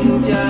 Dati